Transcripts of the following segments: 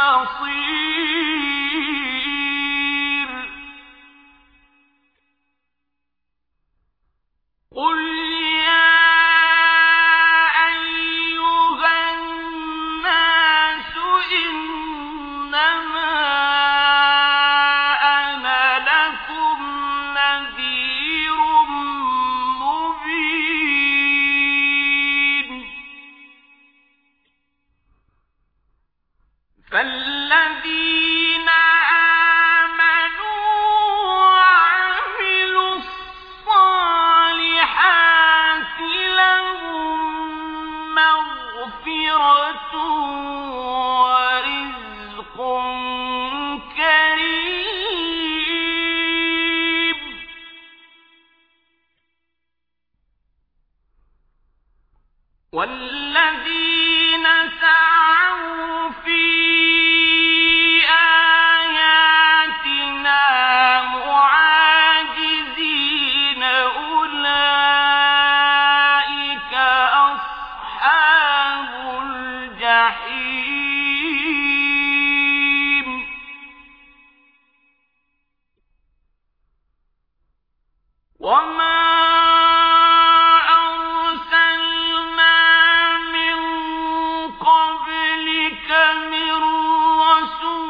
مصير وال من رسول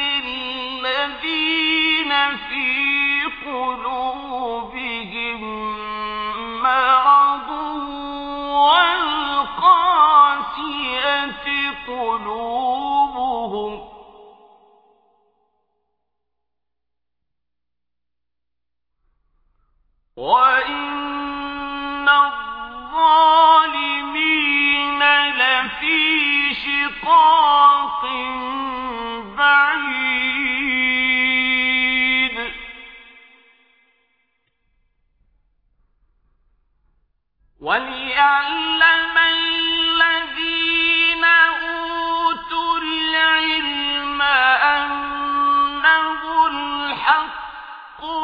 للذين في قلوبهم مرض والقاسية قلوبهم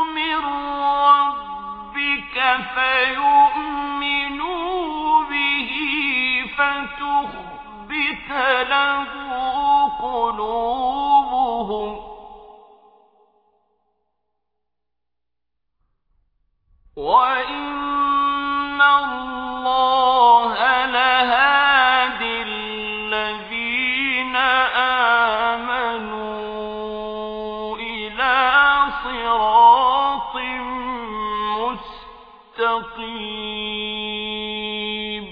من ربك فيؤمنوا به له قلوبهم. وإن الله لهادي صراط مستقيم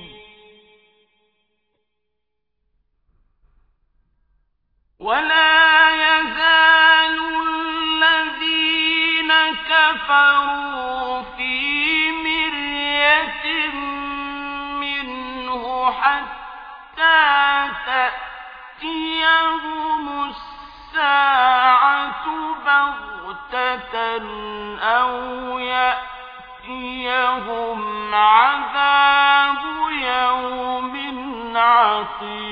ولا يزال الذين كفروا في مرية منه حتى تأتيهم الساعة بغتة أو يأتيهم عذاب يوم عقيم